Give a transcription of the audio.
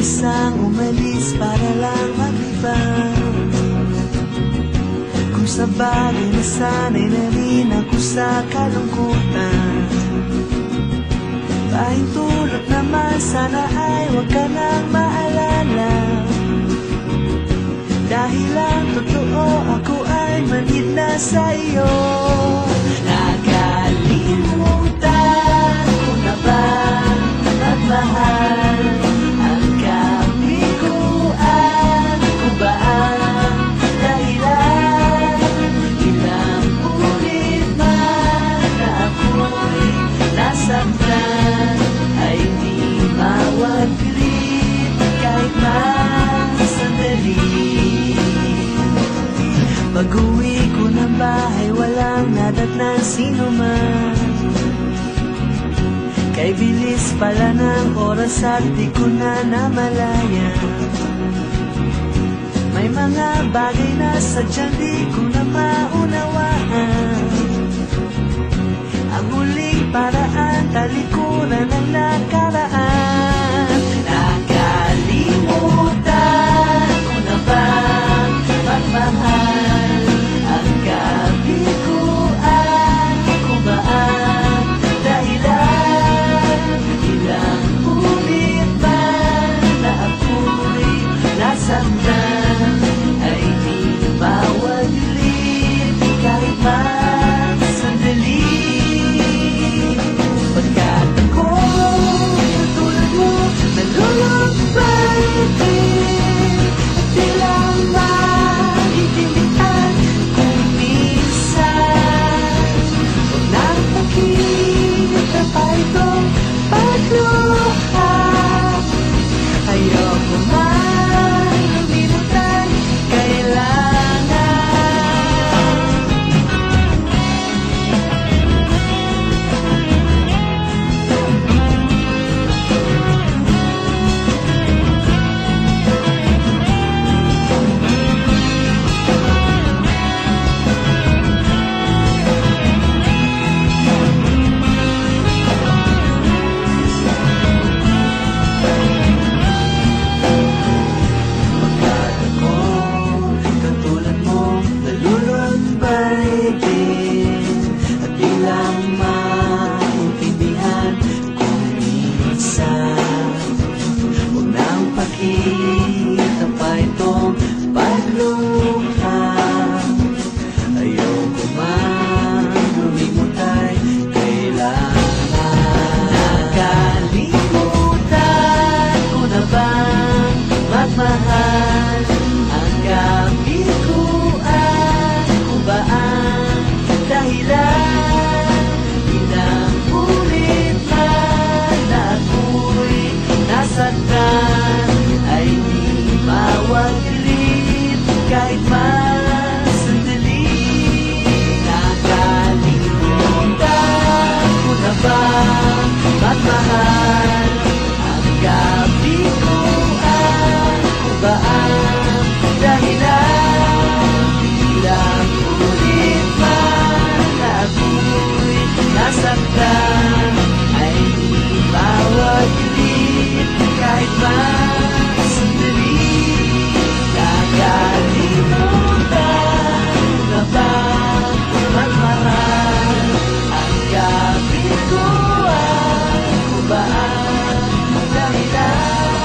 Mag-isang umalis para lang maglibang Kung sa bagay na sana'y na ako sa kalungkutan. Pahintulot naman sana ay huwag ka nang maalala. Dahil ang totoo ako ay manhid na sa iyo Pag-uwi ko ng bahay walang nadatnan sino man. Kay bilis pala ng oras at di ko na namalayan May mga bagay na sadyang di ko na maunawaan. Ang huling paraan, talikuran ng nakaraan that. realidad.